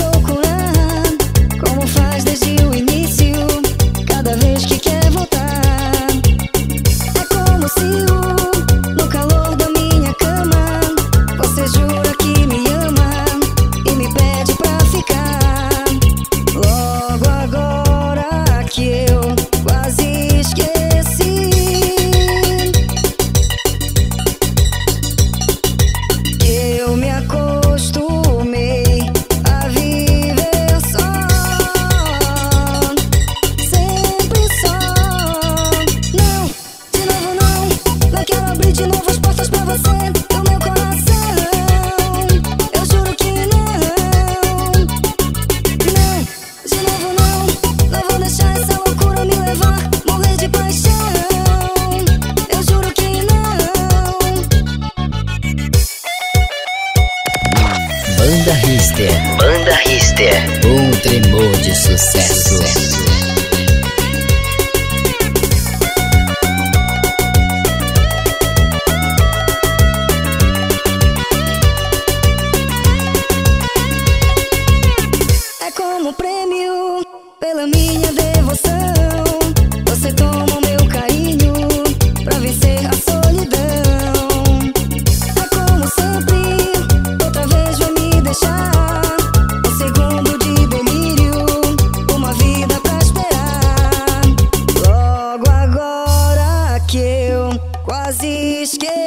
procurando como faz desde o Novos postos pra você é do meu coração. Eu juro que não, não, de novo não. Não vou deixar essa loucura me levar, morrer de paixão. Eu juro que não. Banda Rister, Banda Rister, um tremor de sucesso. minha devoção. Você toma o meu carinho pra vencer a solidão. É como sempre, outra vez vem me deixar. Um segundo de delírio, uma vida pra esperar. Logo agora que eu quase esqueci.